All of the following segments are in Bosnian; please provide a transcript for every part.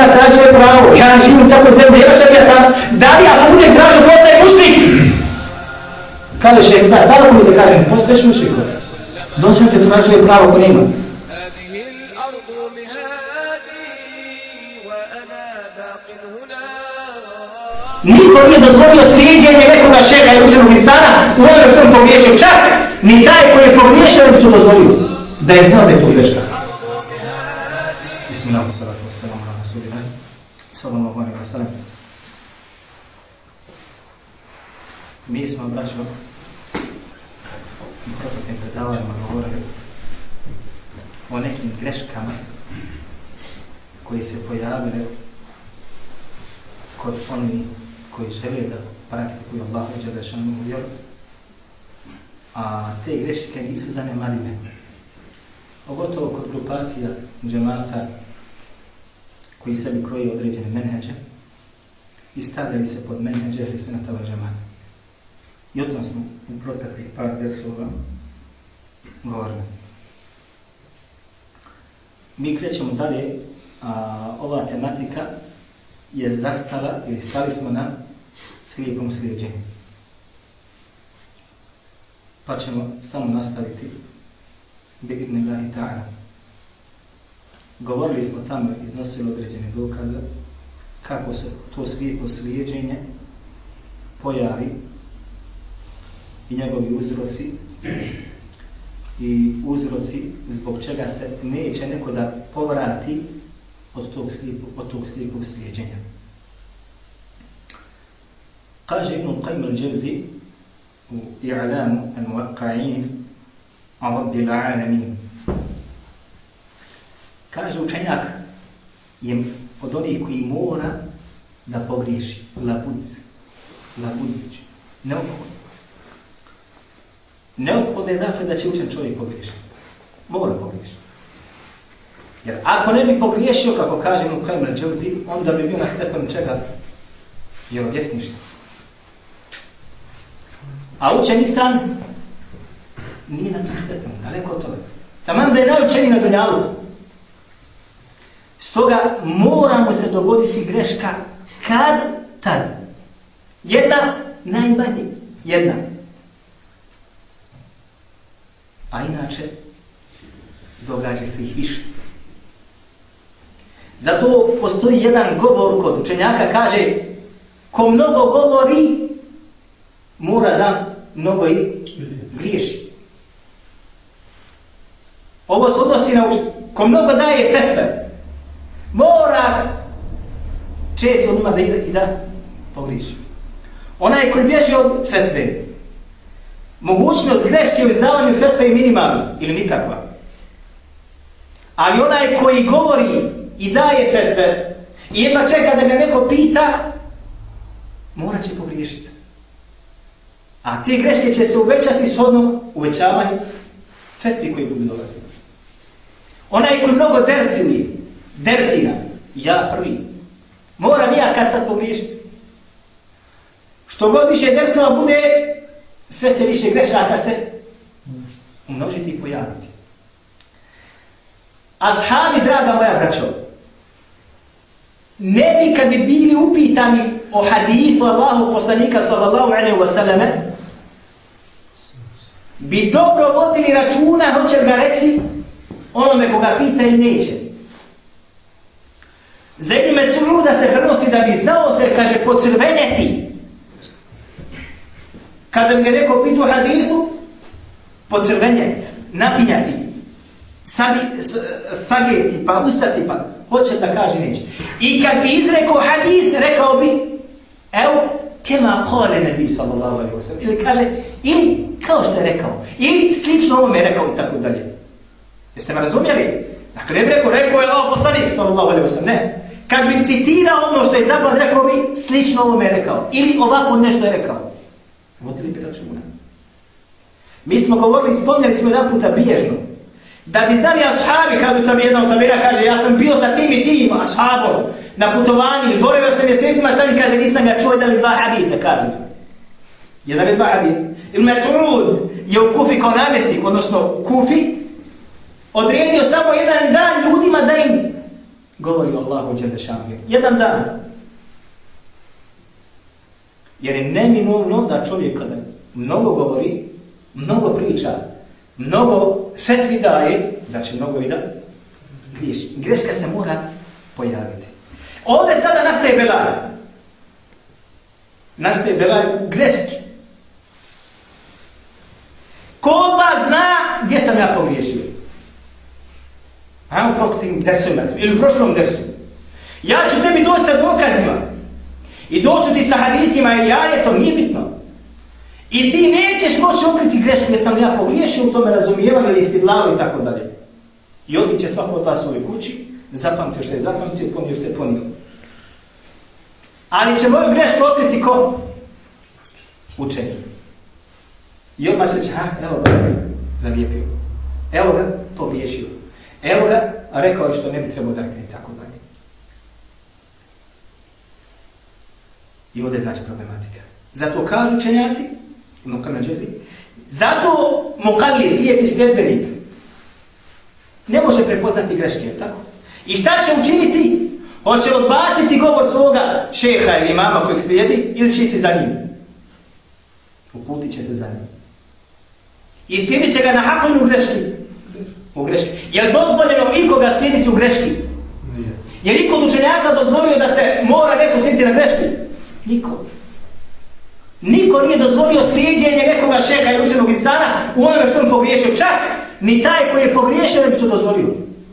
ja tražim svoje pravo, ja živim tako zemlje, ja šta bi ja tam, da li ako budem tražio, postaje mušnik? Kaže šeik, ba, stalo mi se kažem, postaješ mušniko, dođem te traži pravo ko nima. Niko nije dozvolio sliđenje nekoga šeha i učenog insana u ovom svom pogriješio, čak ni taj koji je pogriješio da bi to dozvolio, da je znao da je pogriješio. Džemata koji sebi kroji određene menheđe i stavljaju se pod menheđe ili sunatava džemata. I o tom smo u proteklih par versova govorili. Mi krećemo dalje, a ova tematika je zastala ili stali smo na slijepom slijedženju. Pa ćemo samo nastaviti bi idnillahi ta'ala. Govorili smo tamo, iznosili određene dokaze, kako se to slijepo slijedženje pojavi i njegovi uzroci i uzroci zbog čega se neće neko da povrati od tog slijepog, od tog slijepog slijedženja. Kaže Ibn Qajm al-đevzi u I'lamu al-Muwaqqa'in a Rabbil Alamin. Kaže učenjak je od onih koji mora da pogriješi. Labud. Labud. Neophodno. Neophodno je dakle da će učen čovjek pogriješiti. Mora pogriješiti. Jer ako ne bi pogriješio, kako kažem u Kajmer al-Džavzi, onda bi bio na stepenu čega? Vjerovjesništva. A učen Isan nije na tom stepenu, daleko od toga. Taman da je najučeniji na dunjalu. Stoga mora mu se dogoditi greška kad, tad. Jedna najmanje. Jedna. A inače, događa se ih više. Zato postoji jedan govor kod učenjaka, kaže, ko mnogo govori, mora da mnogo i griješi. Ovo se odnosi na učenjaka. Ko mnogo daje fetve, mora često njima da ide i da pogriši. Onaj koji bježi od fetve, mogućnost greške u izdavanju fetve je minimalna ili nikakva. Ali onaj koji govori i daje fetve i jedva čeka da ga neko pita, morat će pogriješiti. A te greške će se uvećati shodno uvećavanju fetvi koji budu dolazili. Onaj koji mnogo dersili, dersina, ja prvi, moram ja kad tad pogriješiti. Što god više dersova bude, sve će više grešaka se umnožiti i pojaviti. Ashabi, draga moja braćo, ne bi kad bi bili upitani o hadithu Allahu poslanika sallallahu alaihi wa sallame, bi dobro vodili računa, hoće ga reći onome koga pita i neće. Za Ibn Mesuluda se prenosi da bi znao se, kaže, pocrveneti. Kada mi je neko pitu hadithu, pocrvenjeti, napinjati, sabi, sageti, pa ustati, pa hoće da kaže neće. I kad bi izrekao hadith, rekao bi, evo, kema kole nebi sallallahu alaihi wasallam. Ili kaže, ili kao što je rekao, ili slično ovome je rekao i tako dalje. Jeste me razumjeli? Dakle, ne bi rekao, rekao je ovo poslanik sallallahu alaihi wasallam. Ne. Kad bi citirao ono što je zapad, rekao bi, slično ovome je rekao. Ili ovako nešto je rekao. Vodili bi računa. Mi smo govorili, spomnjali smo jedan puta bježno, da bi znali ashabi, kada tam jedna od tabira kaže, ja sam bio sa tim i tim ashabom na putovanju, boravio sam mjesecima, stani kaže, nisam ga čuo jedan li dva hadita, kaže. Jedan ili dva hadita. Il Mes'ud je u Kufi kao namjesnik, odnosno Kufi, odredio samo jedan dan ljudima da im govori o Allahu Đelešanu. Jedan dan. Jer je neminovno da čovjek kada mnogo govori, mnogo priča, mnogo fetvi daje, da će mnogo i da griješi. Greška se mora pojaviti. Ovdje sada nastaje belaj. Nastaje belaj u greški. Ko od vas zna gdje sam ja pogriješio? Ajmo proktim dersom ili u prošlom dersu. Ja ću tebi doći sa dokazima. I doću ti sa hadithima ili ajetom, nije bitno. I ti nećeš moći okriti grešku gdje sam ja pogriješio u tome razumijevanju ili istidlavu i tako dalje. I odit će svako od vas u ovoj kući, zapamtio što je zapamtio, ponio što je ponio. Ali će moju grešku otkriti ko? Učenje. I odmah će reći, ha, evo ga, zalijepio. Evo ga, pogriješio. Evo ga, a rekao je što ne bi trebao da rekne i tako dalje. I ovdje znači problematika. Zato kažu učenjaci, Nuka na džezi. Zato Mukalli, slijepi sljedbenik, ne može prepoznati greške, tako? I šta će učiniti? Hoće odbaciti govor svoga šeha ili mama kojeg slijedi ili će ići za njim? Uputit će se za njim. I slijedit će ga na hakom greške. greški. U greški. Je li dozvoljeno ikoga slijediti u greški? Nije. Je li ikog učenjaka dozvolio da se mora neko slijediti na greški? Niko. Niko nije dozvolio slijedjenje nekoga šeha ili učenog insana u onome što on pogriješio. Čak ni taj koji je pogriješio ne bi to dozvolio.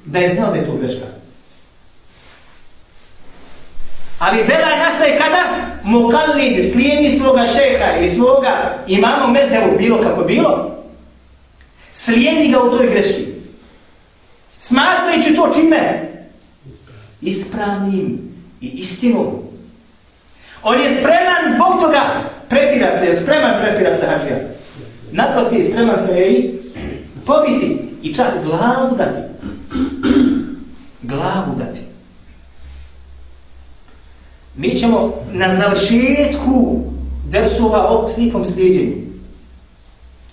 Da je znao da je to greška. Ali belaj nastaje kada? Mukallid slijedi svoga šeha ili svoga imamo medhevu bilo kako bilo. Slijedi ga u toj greški. Smatrajući to čime? Ispravnim i istinom. On je spreman zbog toga prepirat se, spreman prepirat se hađija. Naproti, spreman se je i pobiti i čak glavu dati. Glavu dati. Mi ćemo na završetku dersova o slipom slijedjenju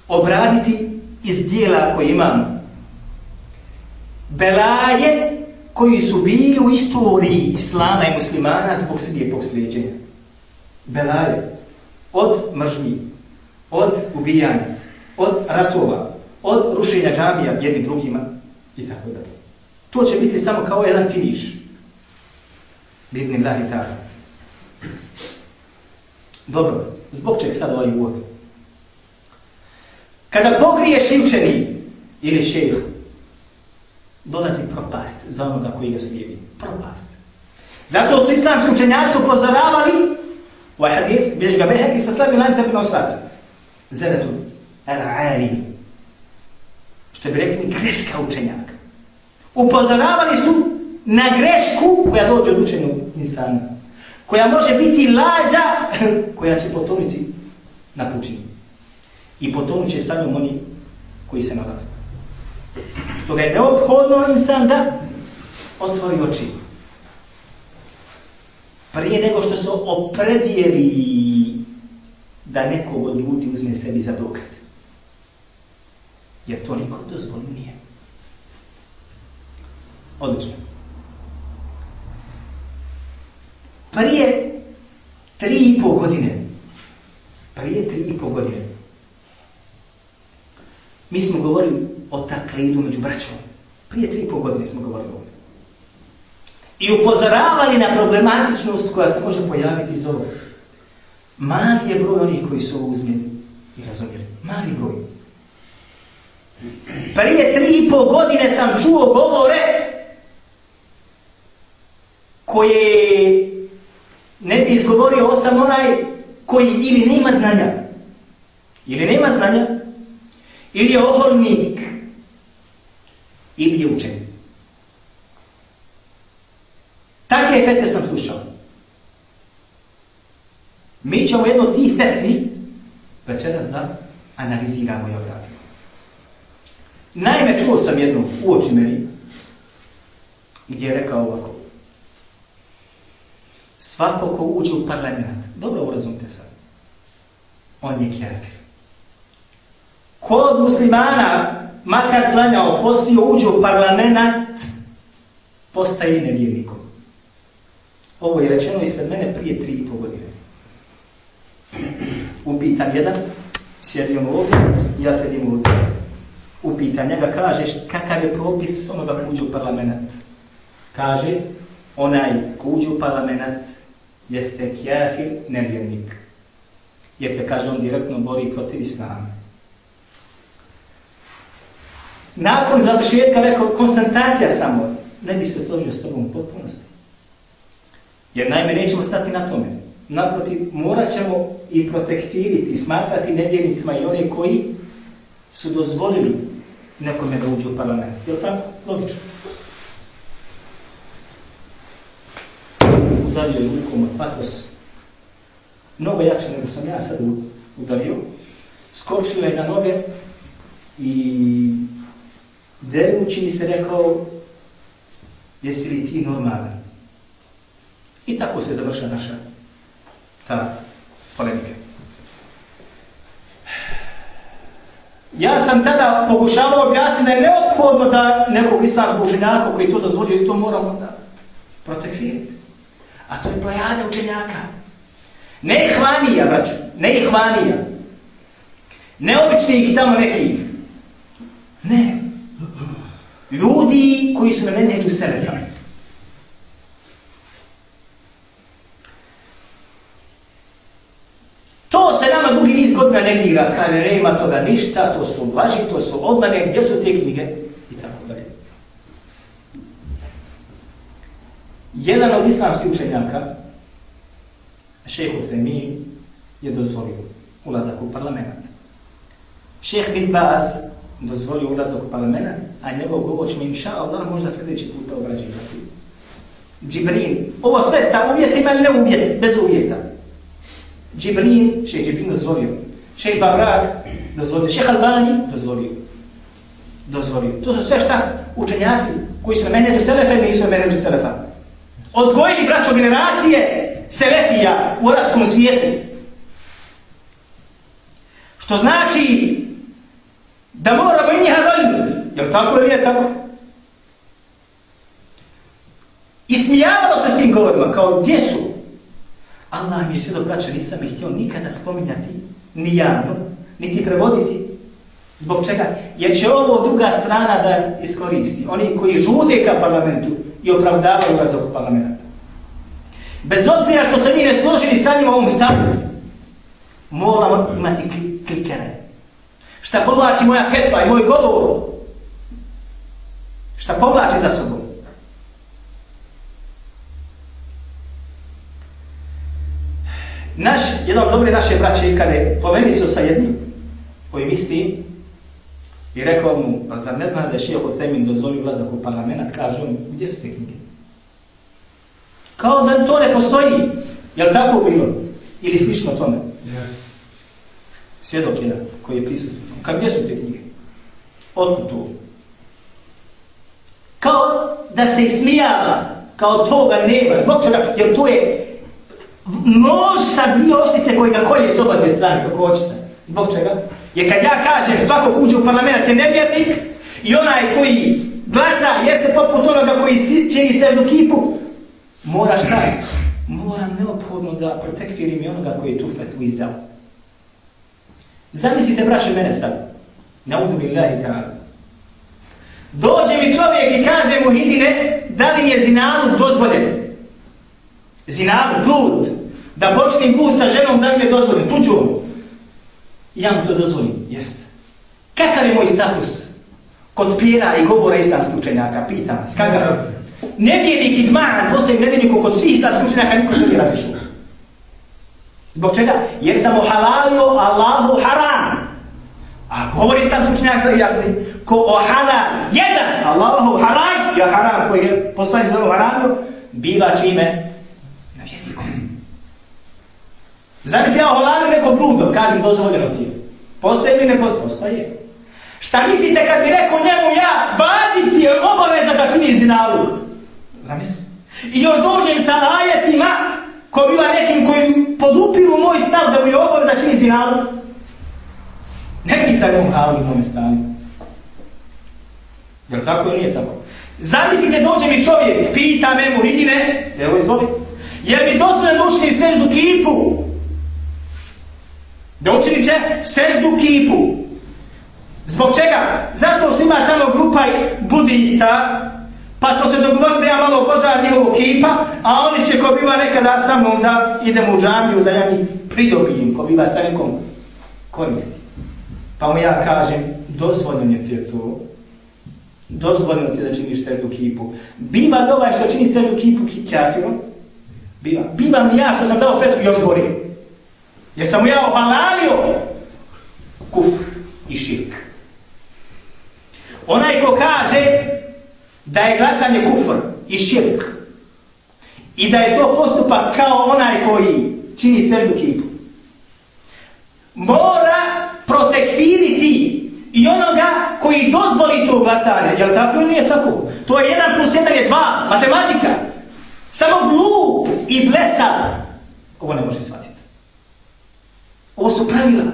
obraditi iz dijela koje imamo. Belaje koji su bili u istoriji islama i muslimana zbog slijepog slijedjenja. Belaje od mržnji, od ubijanja, od ratova, od rušenja džamija jednim drugima i tako da to. To će biti samo kao jedan finiš. Bidni lahi ta'ala. Dobro, zbog čeg sad ovaj uvod? Kada pogriješ učeni ili šejh, dolazi propast za onoga koji ga slijedi. Propast. Zato su islamski učenjaci upozoravali u hadith, bilješ ga beheki sa slabi lancem bin oslaza. Zeletun, al-alim. Što bi rekli, greška učenjaka. Upozoravali su na grešku koja dođe od učenju insana. Koja može biti lađa, koja će potonuti na pučinu. I potonut će sa njom oni koji se nalaze. Stoga je neophodno insan da otvori oči prije nego što se opredijeli da nekog od ljudi uzme sebi za dokaz. Jer to niko dozvoljno nije. Odlično. Prije tri i pol godine, prije tri i pol godine, mi smo govorili o taklidu među braćom. Prije tri i pol godine smo govorili o i upozoravali na problematičnost koja se može pojaviti iz ovoga. Mali je broj onih koji su ovo uzmjeli i razumjeli. Mali broj. Prije tri i pol godine sam čuo govore koje ne bi izgovorio osam onaj koji ili nema znanja, ili nema znanja, ili je oholnik, ili je učen. Takve fete sam slušao. Mi ćemo jedno tih fetvi večeras da analiziramo i obradimo. Naime, čuo sam jednu u oči meni, gdje je rekao ovako. Svako ko uđe u parlament, dobro urazumite sad, on je kjerfir. Ko od muslimana, makar klanjao, postio, uđe u parlament, postaje nevjernikom. Ovo je rečeno ispred mene prije tri i pol godine. Upitan jedan, sjedim ovdje, ja sjedim ovdje. Upitan njega, kažeš kakav je propis onoga ko uđe u parlament. Kaže, onaj ko uđe u parlament jeste kjafir, nevjernik. Jer se, kaže, on direktno bori protiv islama. Nakon završetka rekao, koncentracija samo, ne bi se složio s tobom u potpunosti. Jer najme nećemo stati na tome. Naprotiv, morat ćemo i protektiriti, smatrati nevjernicima i one koji su dozvolili nekome da uđe u parlament. Je li tako? Logično. Udario je rukom od patos. Mnogo jače nego sam ja sad udario. Skočila je na noge i derući mi se rekao jesi li ti normalan? I tako se završa naša ta polemika. Ja sam tada pokušavao objasniti da je neophodno da nekog islamskog učenjaka koji to dozvolio isto moramo da protekvirati. A to je plejada učenjaka. Ne ihvanija, braću, ne ihvanija. Ne tamo nekih. Ne. Ljudi koji su na menheđu selefa. To se nama dugi niz godina negira, kaže, nema toga ništa, to su laži, to su odmane, gdje su te knjige? I tako dalje. Jedan od islamskih učenjaka, šeho Femin, je dozvolio ulazak u parlament. Šeh bin Baz dozvolio ulazak u parlament, a njegov govor ćemo inša Allah možda sljedeći puta obrađivati. Džibrin, ovo sve sa uvjetima ili ne uvjet, bez uvjeta. Džibrin, šeh Džibrin dozvolio. Šeh Barak dozvolio. Šeh Albani dozvolio. Dozvolio. To su sve šta? Učenjaci koji su menedži menedžu Selefa ili nisu menedži Selefa. Odgojili braćo generacije Selefija u arabskom svijetu. Što znači da moramo i njiha voljnuti. Jel tako ili je tako? I smijavalo se s tim govorima, kao gdje su? Allah mi je sve braća, nisam ih htio nikada spominjati, ni javno, niti prevoditi. Zbog čega? Jer će ovo druga strana da iskoristi. Oni koji žude ka parlamentu i opravdavaju ulazak u parlamenta. Bez obzira što se mi ne složili sa njima u ovom stavu, moramo imati klikere. Šta povlači moja hetva i moj govor? Šta povlači za sobom? Naš, jedan od dobre naše braće, kada je polemicio sa jednim koji misli i rekao mu, pa zar ne znaš da je Šijeho Themin dozvolio ulazak u parlament, kaže on, gdje su te knjige? Kao da to ne postoji. Je li tako bilo? Ili slično tome? Svjedok jedan koji je prisustuo. Kad gdje su te knjige? Otkud to? Kao da se ismijava, kao toga nema. Zbog čega? Jer to je nož sa dvije oštice koji ga kolje s oba dvije strane, kako hoćete. Zbog čega? Jer kad ja kažem svako kuđe u parlament je nevjernik i onaj koji glasa jeste poput onoga koji čini se jednu kipu, mora šta? Moram neophodno da protekfirim i onoga koji je tu fetvu izdao. Zamislite, braše, mene sad. Nauzu billahi ta'ala. Dođe mi čovjek i kaže mu, hidine, da li mi je zinalu dozvoljen? Zinalu, blud. Da počnem blud sa ženom, da li mi je dozvoljen? Tuđu. Ja mu to dozvolim. Jeste. Kakav je moj status? Kod pjera i govora islamskih učenjaka, pitam vas, kakav je? Nevjernik i dman, postoji nevjerniku kod svih islamskih učenjaka, niko se ne razišu. Zbog čega? Jer sam ohalalio Allahu haram. A govori sam sučnjak da jasni. Ko o halal jedan Allahu haram, ja haram koji je poslani za haramio, biva čime? Na vjernikom. Zamislite ja ohalalio neko bludo, kažem dozvoljeno ti. Postoje ili ne postoje? Postoje. Šta mislite kad bi rekao njemu ja, vađim ti je obaveza da čini zinalog? Zamisli. I još dođem sa ajetima ko biva nekim koji podupiru moj stav da mu je obav da čini zinalog. Ne pitaj mu halu u mome stanju. Je li tako ili nije tako? Zamislite, dođe mi čovjek, pita me mu evo izvoli, je li mi dozvoljeno da učinim seždu kipu? Da učinim će seždu kipu. Zbog čega? Zato što ima tamo grupa budista, pa smo se dogovorili da ja malo obožavam njihovu kipa, a oni će ko biva nekada sa mnom da idemo u džamiju, da ja njih pridobijem, ko biva sa nekom koristi. Pa mu ja kažem, dozvoljeno ti je to, dozvoljeno ti je da činiš seždu kipu. Biva li ovaj što čini seždu kipu kafirom? Biva. Biva mi ja što sam dao fetu još gori. Jer sam mu ja ohalalio kufr i širk. Onaj ko kaže da je glasanje kufr i širk i da je to postupak kao onaj koji čini seždu kipu, mora protekviriti i onoga koji dozvoli to glasanje. Je li tako ili nije tako? To je 1 plus 1 je 2. Matematika. Samo glup i blesav. Ovo ne može shvatiti. Ovo su pravila.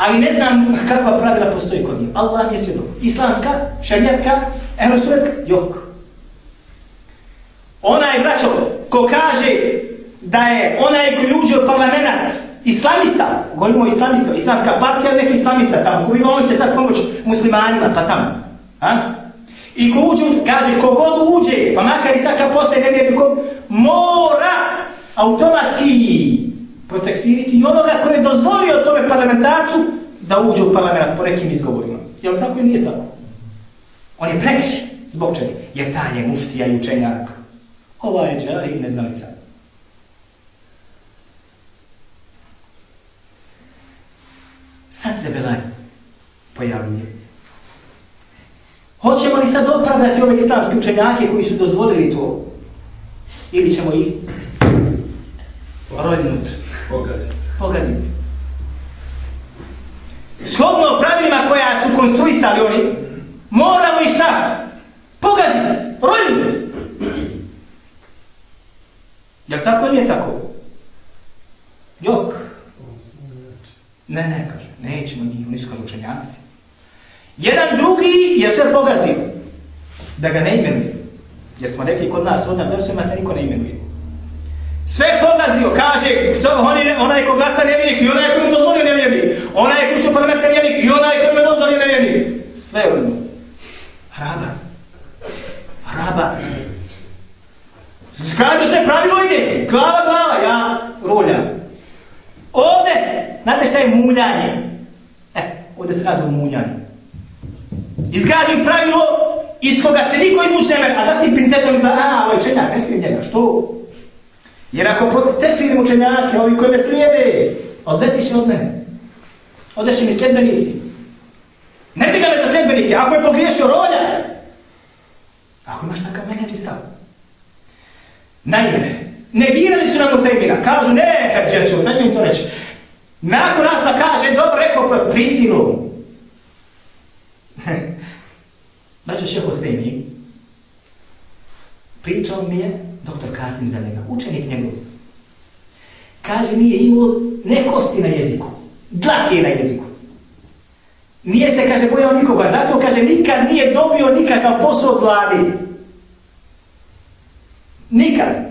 Ali ne znam kakva pravila postoji kod njih. Allah mi je svjedok. Islamska, šarijatska, eurosuretska, jok. Onaj braćo ko kaže da je onaj koji uđe u parlament islamista, govorimo islamista, islamska partija neki islamista tamo, ko ima on će sad pomoć muslimanima, pa tamo. A? I ko uđe, kaže, kogod uđe, pa makar i takav postaje nevjernikom, mora automatski protekfiriti i onoga koji je dozvolio tome parlamentarcu da uđe u parlament po nekim izgovorima. Jel tako i nije tako? On je preći. Zbog čega? Jer ta je muftija i učenjak. Ova je džahil neznalica. Sad se belaj pojavljuje. Hoćemo li sad opravdati ove islamske učenjake koji su dozvolili to? Ili ćemo ih roljnut? Pogaziti. Pogaziti. Shodno pravilima koja su konstruisali oni, moramo ih šta? Pogaziti, roljnut. Jel tako ili nije tako? Jok. Ne, ne, kaže. Nećemo njih, oni su kažu učenjaci. Jedan drugi je sve pogazio. Da ga ne imenuje. Jer smo rekli kod nas, odnam, da se niko ne imenuje. Sve pogazio, kaže, to, oni, ne, onaj ko glasa nevjernik i onaj ko mi dozvolio nevjernik. Onaj ko ušao parlament nevjernik i onaj ko mi dozvolio nevjernik. Sve u njemu. Hraba. Hraba. Skraju se pravilo ide. Glava, glava, ja roljam. Ovde, znate šta je muljanje? E, ovde se radi o munjanju. Izgradim pravilo iz koga se niko izvuče ne a zatim pincetom za, a, ovo je čenjak, ne smijem njega, što? Jer ako tekfirim učenjake, ovi koji me slijede, odletiš od mene. Odeš mi sljedbenici. Ne bi ga me za sljedbenike, ako je pogriješio rolja. Ako imaš takav menedži stav. Naime, negirali su nam Uthejmina. Kažu, ne, Herđer će Uthejmin to reći. Nakon nas pa kaže, dobro, rekao pa prisilu. Znači, šeho Uthejmin, pričao mi je doktor Kasim za njega, učenik njegov. Kaže, nije imao ne kosti na jeziku, dlake na jeziku. Nije se, kaže, bojao nikoga, zato, kaže, nikad nije dobio nikakav posao od vladi. Nikad.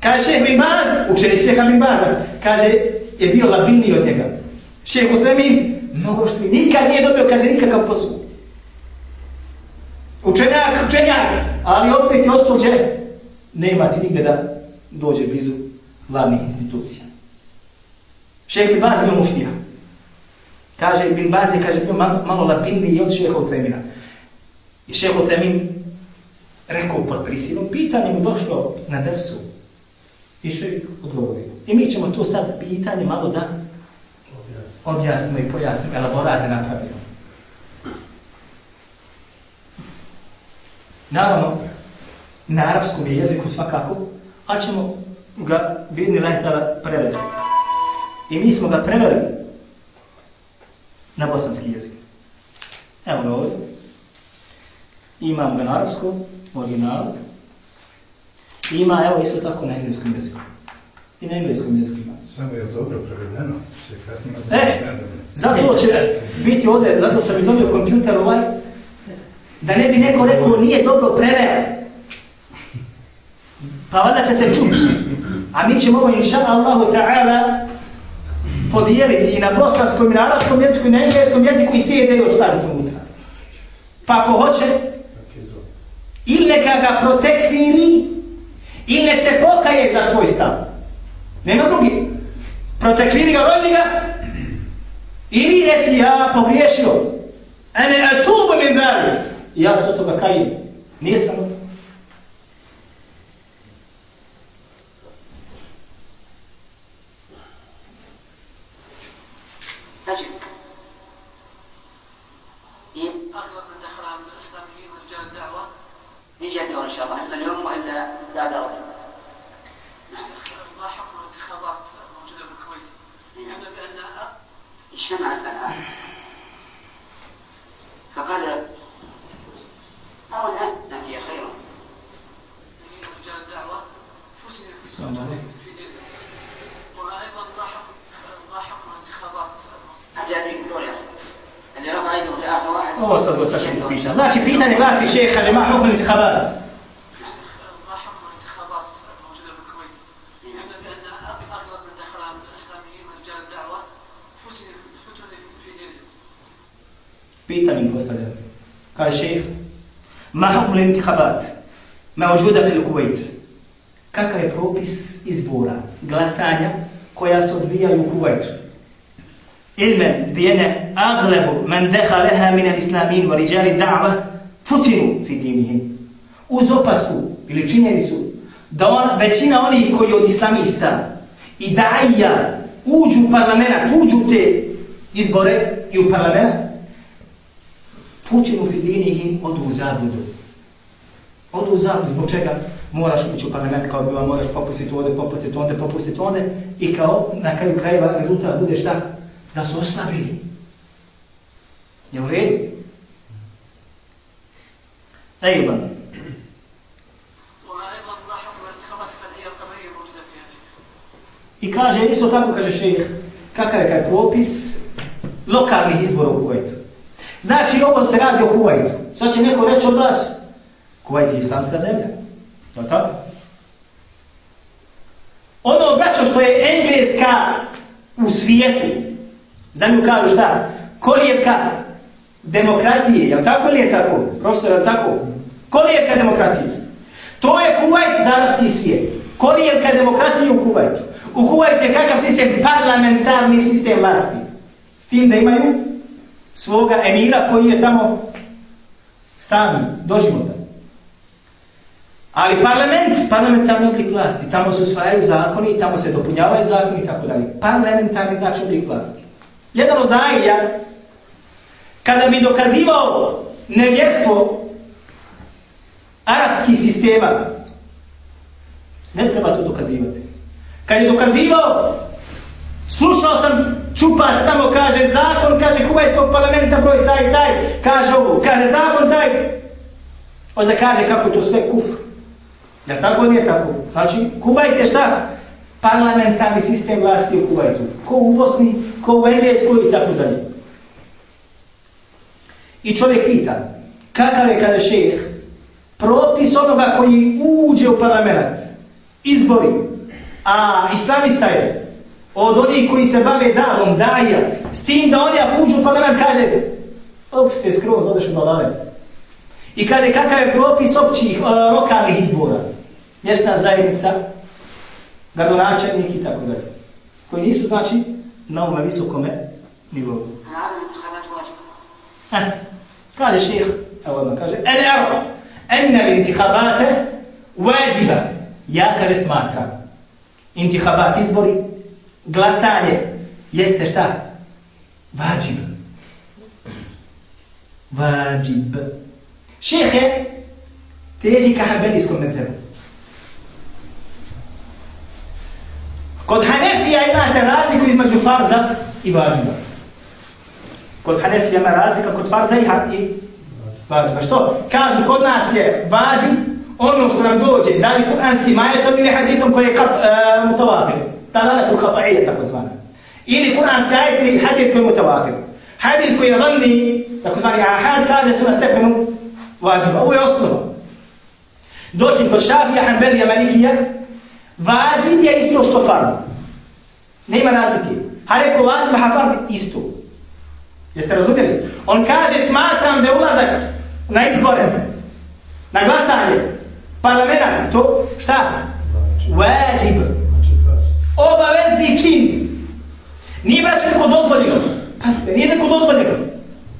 Kaže, šeh Mimaz, učenik šeha Mimaza, kaže, je bio labilniji od njega. Šeh Uthemin, mnogo što nikad nije dobio, kaže, nikakav posao. Učenjak, učenjak, ali opet je ostao dže. Nema ti nigde da dođe blizu glavnih institucija. Šeh Bin Baz bio muftija. Kaže, Bin Baz je, kaže, bio malo, malo labilniji od šeha Uthemina. I šeha Uthemin rekao pod prisilom, pitanje mu došlo na drsu. I šeha odgovorio. I mi ćemo to sad pitanje malo da objasnimo i pojasnimo, elaborate napravimo. Naravno, na arapskom je jeziku svakako, a ćemo ga vidni lajtala prevesti. I mi smo ga preveli na bosanski jezik. Evo ga ovdje. Imam ga na arapskom, originalu. I ima, evo, isto tako na engleskom jeziku. I na engleskom jeziku ima. Samo je dobro prevedeno, kasnije... E, zato će biti ovdje, zato sam i dobio kompjuter ovaj, da ne bi neko rekao nije dobro preveo. Pa valjda će se čuti. A mi ćemo ovo, inša Allahu ta'ala, podijeliti i na bosanskom, i na arabskom jeziku, i na engleskom jeziku, i cijede još staviti unutra. Pa ako hoće, ili neka ga protekviri, ili ne se pokaje za svoj stav. Nema drugi. Protekviri ga, rodi ga, ili reci ja pogriješio. Ene atubu min dali. Ja se od toga kajem. Nije islamin wa rijali da'va futinu fi dinihim. Uz opasku ili činjenicu da on, većina onih koji od islamista i daija uđu u parlament, uđu te izbore i u parlament, futinu fi dinihim odu u zabludu. Odu u zabludu, zbog čega moraš ući u parlament kao bila, moraš popustiti ovdje, popustiti onda, popustiti onda i kao na kraju krajeva rezultat bude šta? Da su oslabili. Je u redu? هذه I kaže, isto tako kaže šejh, kakav je kaj propis lokalnih izbora u Kuvajtu. Znači, ovo se radi o Kuvajtu. Sad će neko reći od vas, Kuvajt je islamska zemlja. Je li tako? Ono, braćo, što je engleska u svijetu, za nju kažu šta? Kolijevka demokratije, jel li tako ili je tako? Profesor, je tako? Kolijevka demokratije. To je Kuvajt za arabski svijet. Kolijevka demokratije u Kuvajtu. U Kuvajtu je kakav sistem? Parlamentarni sistem vlasti. S tim da imaju svoga emira koji je tamo stavni, doživotan. Ali parlament, parlamentarni oblik vlasti, tamo se usvajaju zakoni, tamo se dopunjavaju zakoni i tako dalje. Parlamentarni znači oblik vlasti. Jedan od daija, kada bi dokazivao nevjerstvo arapskih sistema, ne treba to dokazivati. Kad je dokazivao, slušao sam, čupa se tamo, kaže zakon, kaže kuvajskog parlamenta broj taj taj, kaže ovo, kaže zakon taj, Oza kaže kako to sve kufr. Jer tako nije tako? Znači, Kuvajt je šta? Parlamentarni sistem vlasti u Kuvajtu. Ko u Bosni, ko u Engleskoj i tako dalje. I čovjek pita, kakav je kada šejh propis onoga koji uđe u parlament, izbori, a islamista je od onih koji se bave davom, daja, s tim da oni ako uđu u parlament, kaže, ups, te skroz odeš u parlament. I kaže, kakav je propis općih, uh, lokalnih izbora, mjesna zajednica, gradonačenik i tako dalje, koji nisu, znači, na ovom visokome nivou. Ha? قال الشيخ أو ما كاجا أنا أرى أن الانتخابات واجبة. يا كاريسماترا. انتخابات إزبوري غلاسانية يستشتا واجب. واجب. شيخ تيجي كحبل يسكن مذهب قد حنفي أي ما ترازي كل ما جفار زب إباجبة. Kod Hanefija ima razlika kod farza i, i Pa Što? Kažu, kod nas je vađib ono što nam dođe, da li kuranski majetom ili hadithom koji je kat, uh, e, mutavatir. Dalaletu kata'ija, tako zvana. Ili kuranski ajet ili hadith koji je mutavatir. Hadis koji je vanni, tako zvani ahad, kaže su na stepenu vađiba. Ovo je osnova. Doći kod Šafija, Hanbelija, Malikija, vađib je isto što farb. Nema razlike. Ha rekao vađib, ha farb isto. Jeste razumjeli? On kaže, smatram da je ulazak na izbore, na glasanje, parlament, to šta? Wajib. Obavezni čin. Nije brać neko dozvoljeno. Pasite, nije neko dozvoljeno.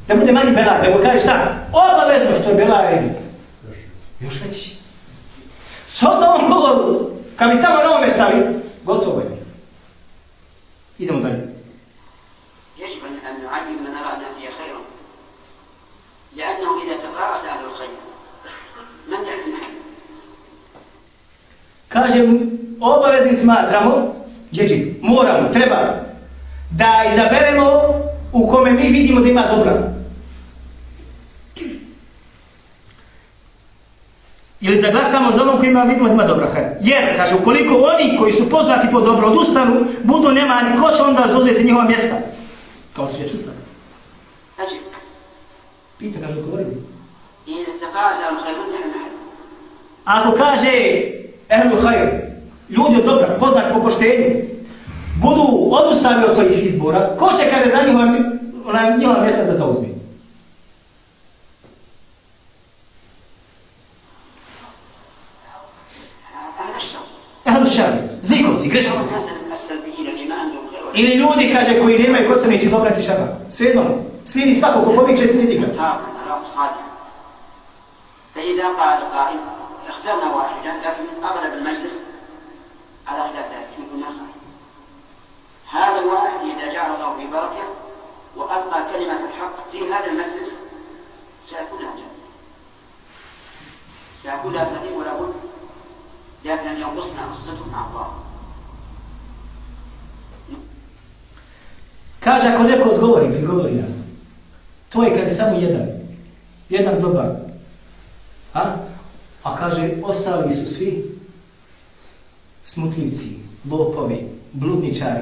Da bude manji belaj, nego kaže šta? Obavezno što je belaj. Još veći. S ovom govoru, kad bi samo na ovome stali, treba da izaberemo u kome mi vidimo da ima dobra. Ili zaglasamo za onom kojima vidimo da ima dobra. Jer, kaže, ukoliko oni koji su poznati po dobro odustanu, budu nema ni ko će onda zauzeti njihova mjesta. Kao se će čuti sad. Znači, pita, kaže, odgovorim. Ako kaže, ehlu hajr, ljudi od dobra, poznak po poštenju, budu odustali od tojih izbora, ko će kada za njihova, ona, njihova mjesta da zauzme? هذا الشر Ehlul šari, zlikovci, grešnici. مثلا السلبيين اللي ما عندهم خير ولا Ili ljudi, kaže, koji nemaju kod se neće dobra ti šara. Svejedno, slidi svako ko poviće, slidi ga. كتاب على صالح فإذا قال قائل اخترنا واحدا لكن أغلب المجلس على خلاف ذلك يكون صحيح هذا الواحد إذا جعل الله في بركة وألقى كلمة الحق في هذا المجلس سيكون أجل سيكون أجل ولا بد لكن أن ينقصنا الصدق مع الله Kaže, ako neko odgovori, prigovori nam. To je kad je samo jedan. Jedan dobar. A? A kaže, ostali su svi smutljivci, lopovi, bludničari,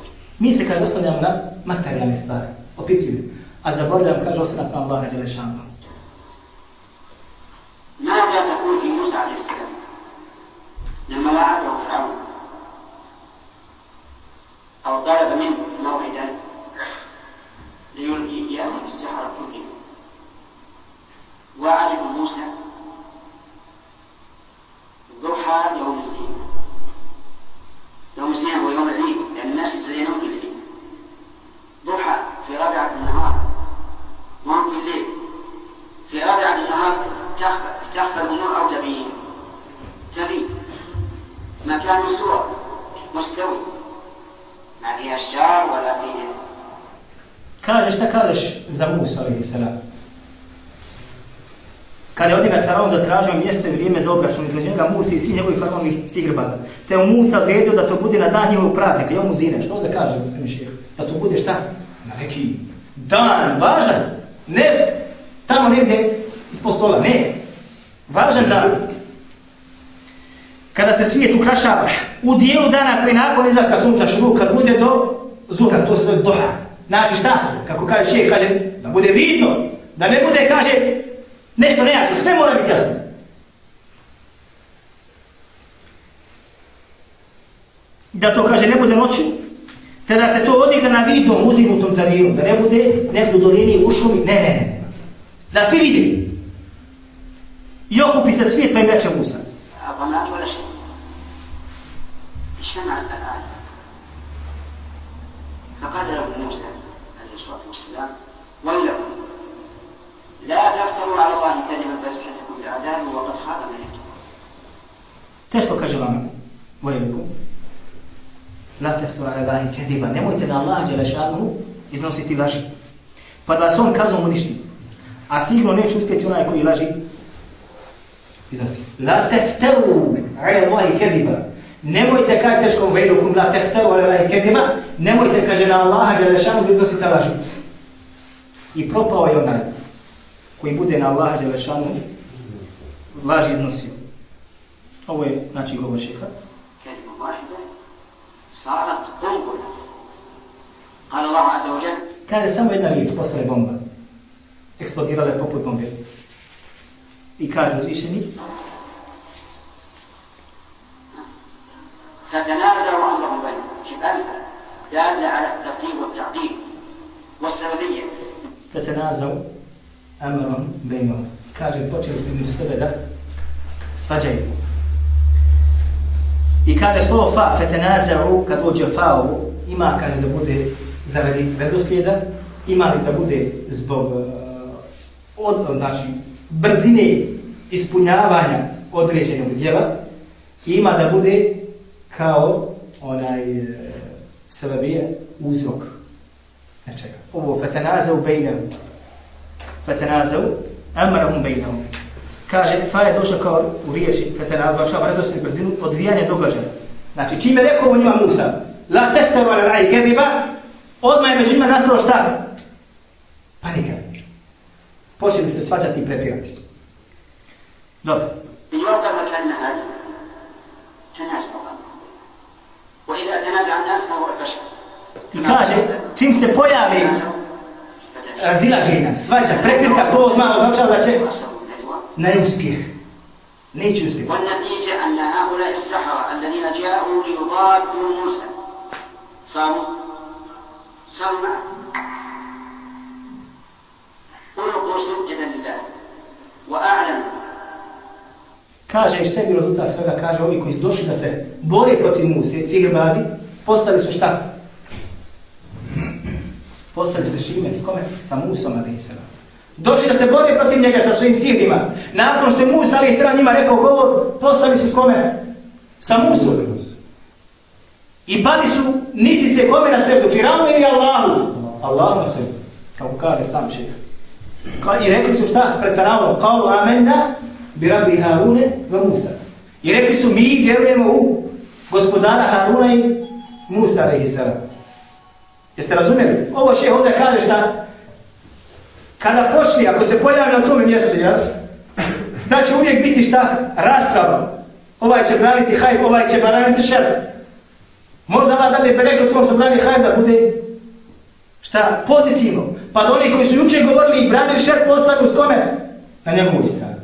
Mi se kada ostavljamo na materijalne stvari, opipljive, a zaboravljam, kaže osnovnac na Allaha Đelešanu. ماذا تقول في موسى عليه السلام لما وعده فرعون أو طلب منه موعدا ليلقي يأتي بالسحرة كلهم وعلم موسى ضحى يوم الزينة يوم الزينة هو يوم العيد لأن الناس يزينون في العيد. ضحى في رابعة النهار. ما في الليل. في رابعة النهار تخفى تخفى الأمور أو تبين تبين مكان سوى مستوي. ما فيها الشار ولا šta kažeš za Musa, alaihi salam? Kada je od njega faraon zatražio mjesto i vrijeme za obračun između njega Musa i svih njegovih faraonovih sihrbaza, te je Musa odredio da to bude na dan njihovog praznika, jel mu zine, što da kaže, gospodin šeheh? Da to bude šta? Na neki dan, važan, ne tamo negdje ispod stola, ne, važan dan. Kada se svijet ukrašava, u dijelu dana koji nakon izlaska sunca šuru, kad bude do zuhra, to se zove doha. Znači šta? Kako kaže šeheh, kaže da bude vidno, da ne bude, kaže, nešto nejasno, sve mora biti jasno. Da to kaže ne bude noću, te da se to odigra na vidnom uzdignutom terenu, da ne bude nekdo dolini u šumi, ne, ne, ne. Da svi vidi. I okupi se svijet pa im reče Musa. أظنات ولا شيء اجتمع الآن فقال له موسى عليه الصلاة والسلام ويلكم لا تفتروا على الله كذبا فيسحتكم بعذاب وقد خاب من يفترى Teško kaže vam, vojeliku, la teftura Allahi kediba, nemojte na Allah Đelešanu iznositi laži. Pa da vas on kazom uništi. A sigurno neće uspjeti onaj koji laži iznosi. La tefteru Allahi kediba. Nemojte kaj teškom vejlukum, la tefteru Allahi kediba, nemojte, kaže na Allaha Đelešanu iznositi laži. I propao je onaj koji bude na Allaha Đelešanu laži iznosio. Ovo je, znači, govor šeha. Kada je samo jedna riječ postala je bomba. Eksplodirala je poput bombe. I kaže uzvišeni, فتنازعوا امرهم بينهم جبال داله على الترتيب والتعقيب والسببيه فتنازau amrom bejnom. Kaže, počeli su među sebe da svađaju. I kaže slovo fa, fetenazau, kad dođe fa ovo, ima, kaže, da bude zaradi redoslijeda, ima li da bude zbog uh, od, znači, brzine ispunjavanja određenog djela, ima da bude kao onaj e, uh, sebebije uzrok nečega. Ovo fetenazau bejnom Fetenazau amrahum bejnom. Kaže, fa je došao kao u riječi fetenazau, čao redoslijed brzinu, odvijanje događaja. Znači, čime rekao u njima Musa, la tefteru ala raj kediba, odmah je među njima nastalo šta? Panika. Počeli se svađati i prepirati. Dobro. بجواب مكاننا هذه تنازعوا امرهم واذا تنازع الناس فهو البشر I kaže, čim se pojavi تنازعوا razilaženja, svađa, prepirka, to zna, označava da će فتواصلوا النجوى neuspjeh. Neće uspjeh. والنتيجه ان هؤلاء السحره الذين جاءوا ليضادوا موسى صاروا صاروا معه القوا سجدا لله واعلنوا Kaže, i šta je bio rezultat svega? Kaže, ovi koji su došli da se bore protiv Muse, sihrbazi, postali su šta? Postali se šime, s kome? Sa Musom, ali Došli da se bore protiv njega sa svojim sihrima. Nakon što je Musa, ali njima rekao govor, postali su s kome? Sa Musom. I pali su ničice kome na srdu? Firaunu ili Allahu? Allahu na srdu. Kako kaže sam šeh. Ka- I rekli su šta pred Faraonom? Kao amenna bi rabi Harune va Musa. I rekli su mi vjerujemo u gospodara Haruna i Musa alaihissalam. Jeste razumjeli? Ovo še ovdje kaže šta? Kada pošli, ako se pojavi na tome mjestu, ja, da će uvijek biti šta? Rasprava. Ovaj će braniti hajb, ovaj će braniti šer. Možda Allah da bi rekao to što brani hajb da bude šta? Pozitivno. Pa da oni koji su juče govorili i branili šer postavili s kome? Na njegovu stranu.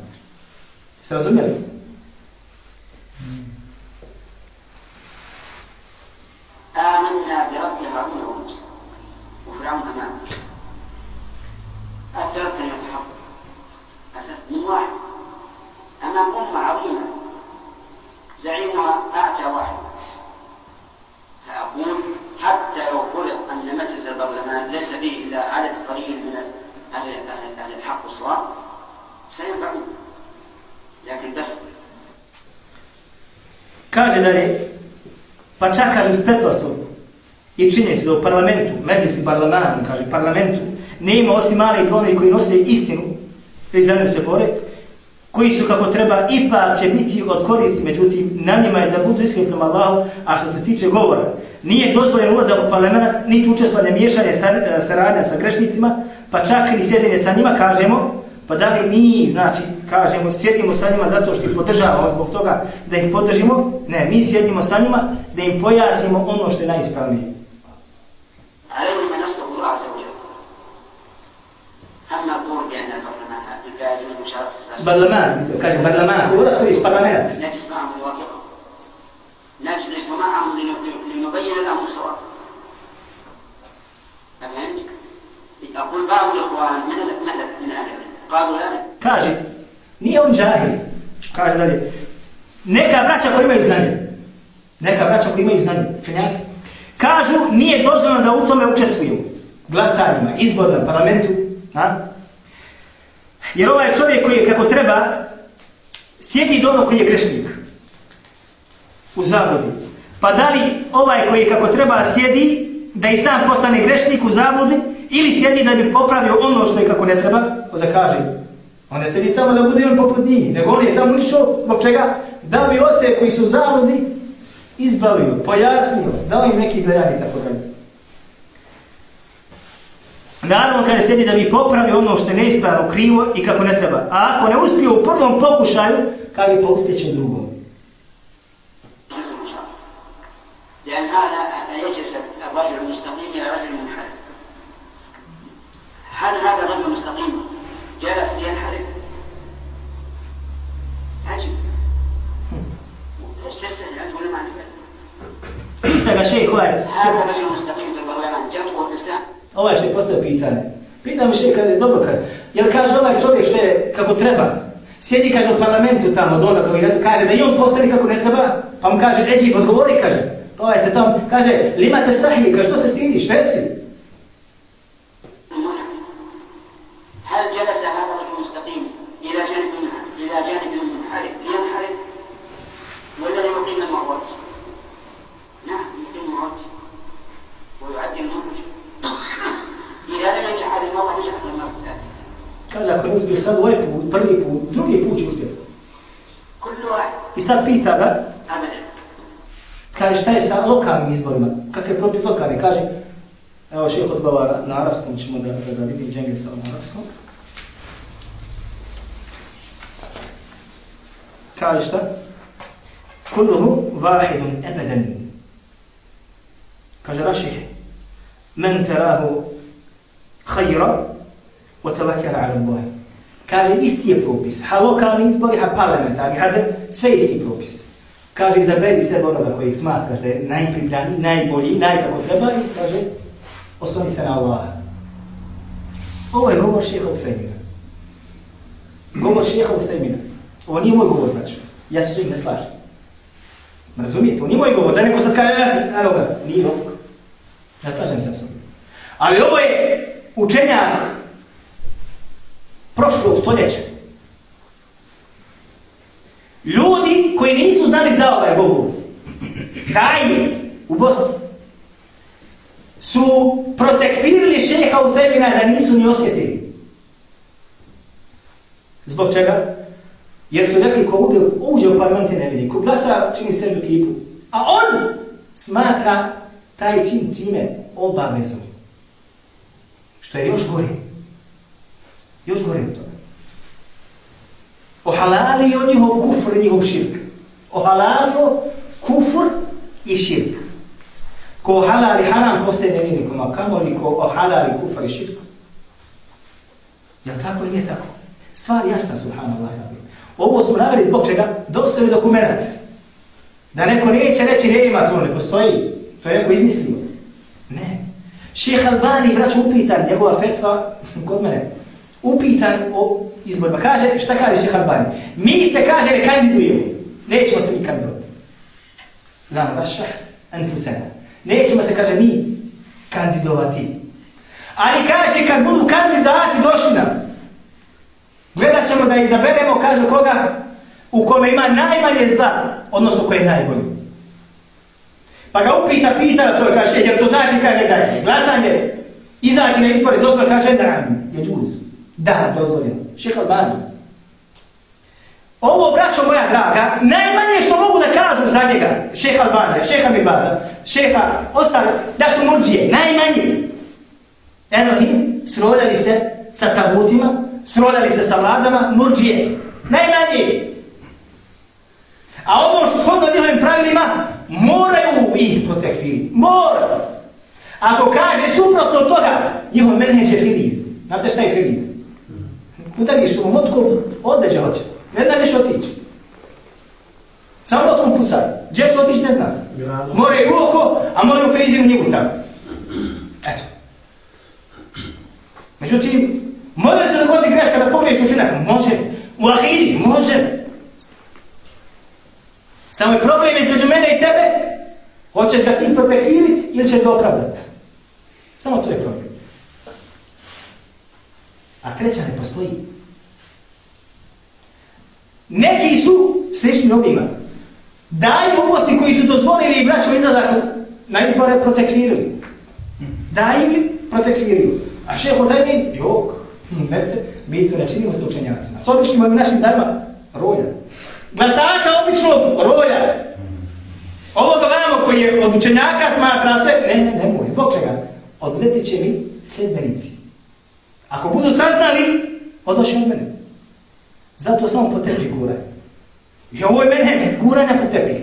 Jeste razumjeli? آمنا برب هارون وفرعون أمامه الثلاث كلمة الحق من واحد. أمام أمة عظيمة. زعيمها أعتى واحد. فأقول حتى لو فرض أن مجلس البرلمان ليس فيه إلا عدد قليل من أهل الحق والصواب سينفعون. لكن بس. Kaže dalje, pa čak kaže s pretpostom i činjenici da u parlamentu, medlisi parlamentu, kaže parlamentu, ne ima osim mali broj koji nose istinu, ili za se bore, koji su kako treba, ipak će biti od koristi, međutim, na njima je da budu iskreni prema Allahu, a što se tiče govora, nije dozvoljen ulazak u parlament, niti učestvovanje miješanje sa- saradnja sa grešnicima, pa čak i sjedinje sa njima, kažemo, pa da li mi, znači, kažemo, sjedimo sa njima zato što ih podržavamo zbog toga da ih podržimo, ne, mi sjedimo sa njima da im pojasnimo ono što je najispravnije. Parlament, kažem parlament, ura su iz parlament. Kaže, nije on džahil. Kaže dalje, neka braća koji imaju znanje, neka braća koji imaju znanje, učenjaci, kažu nije dozvano da u tome učestvujemo glasanjima, izborima, parlamentu, na? Jer ovaj čovjek koji je kako treba, sjedi doma koji je grešnik u zabludi. Pa da li ovaj koji je kako treba sjedi, da i sam postane grešnik u zabludi, ili sjedi da bi popravio ono što je kako ne treba, onda da kaže, on ne sjedi tamo da bude on poput njih, nego on je tamo išao, zbog čega? Da bi ote koji su u zabludi izbavio, pojasnio, dao im neki gledan i tako dalje. Naravno kada sjedi da bi popravio ono što je neispravno, krivo i kako ne treba. A ako ne uspije u prvom pokušaju, kaže pa uspjeće u drugom. لأن هذا يجلس الرجل المستقيم إلى رجل منحرف هل هذا الرجل المستقيم جلس لينحرف؟ ovaj, هذا الرجل المستقيم في البرلمان جنبه الإسلام ovaj što je postavio pitanje. Pita mi še, kada je dobro kada, jel kaže ovaj čovjek što je kako treba, sjedi kaže u parlamentu tamo od onda koji kaže da i on postane kako ne treba, pa mu kaže, Eđi, odgovori, kaže. Pa ovaj se tamo, kaže, limate imate kaže, što se stidiš, reci. sad pita ga, kaže šta je sa lokalnim izborima, kakav je propis lokalni, kaže, evo še odgovara na arapskom, ćemo da, da, da vidim džengel sa ovom arapskom. Kaže šta? Kulluhu vahidun ebeden. Kaže Raših, men terahu khayra, wa tavakjara ala Allahi. Kaže, isti je propis. Ha lokalni izbori, ha parlamentarni, ha dr- sve isti propis. Kaže, izaberi sebe onoga kojeg smatraš da je najpripremniji, najbolji, najkako treba i kaže, osloni se na Allaha. Ovo je govor šeha Uthemina. Govor šeha Uthemina. Ovo nije moj govor, braću. Ja se s njim ne slažem. Razumijete? Ovo nije moj govor. Da neko sad kaže, eh, evo ga, nije rok. Ne slažem se s njim. Ali ovo je učenjak prošlog stoljeća. Ljudi koji nisu znali za ovaj govor, daje u Bosni, su protekvirili šeha u Femina da nisu ni osjetili. Zbog čega? Jer su rekli ko uđe, uđe u parlament ne vidi, ko glasa čini sebi kipu. A on smatra taj čin čime obavezom. Što je još gore. Još gore od toga. Ohalalio njihov kufr i njihov širk. Ohalalio kufr i širk. Ko ohalali haram postaje nevjernikom, a kamo li ko ohalali kufr i širk? Jel tako ili nije tako? Stvar jasna, subhanallah. Ovo smo naveli zbog čega? Dostoji dokument. Da neko neće reći ne ima to, ne postoji. To je neko izmislio. Ne. Šeha Albani, braću, upitan, njegova fetva, kod mene, upitan o izborima. Kaže, šta kaže Šeha Albani? Mi se, kaže, ne kandidujemo. Nećemo se mi kandidovati. La vaša anfusena. Nećemo se, kaže, mi kandidovati. Ali kaže, kad budu kandidati došli nam, gledat ćemo da izaberemo, kaže, koga u kome ima najmanje zla, odnosno koje je najbolji. Pa ga upita, pita, to kaže, jer to znači, kaže, da je glasanje, izaći na izbore, dozvoljeno, kaže, da, je džuz. Da, dozvoljeno. Šeha Albani. Ovo, braćo moja draga, najmanje što mogu da kažu za njega, šeha Albanija, šeha Mirbaza, šeha, ostale, da su murđije, najmanje. Eno im, sroljali se sa tabutima, sroljali se sa vladama, murđije. Najmanje. A ovo što shodno njihovim pravilima, moraju ih protekfiriti. Moraju. Ako kaže suprotno toga, njihov menheđ je filiz. Znate šta je filiz? Udariš u motkom, odeđe hoće. Ne znaš gdje će otići. Samo motkom pucaj. Gdje će otići ne zna. More u oko, a more u filizi u njivu tamo. Eto. Međutim, može se dogoditi greška da pogreši učinak? Može. U ahiri? Može. Samo je problem između mene i tebe. Hoćeš ga ti protekviriti ili će ga opravdati? Samo to je problem. A treća ne postoji. Neki su slični ovima. Daju ubosti koji su dozvolili i braćom izladak na izbore protekvirili. Daju i protekvirili. A šeho Zajmin, jok, verte, mi to ne činimo sa učenjacima. S običnim ovim našim darima, rolja. Glasača običnog rolja. Ovoga vamo koji je od učenjaka smatra se, ne, ne, ne moj, zbog čega? Odletit će mi sljedbenici. Ako budu saznali, odoši od mene. Zato samo po tepi guraj. I ovo je mene, guranje po tepi.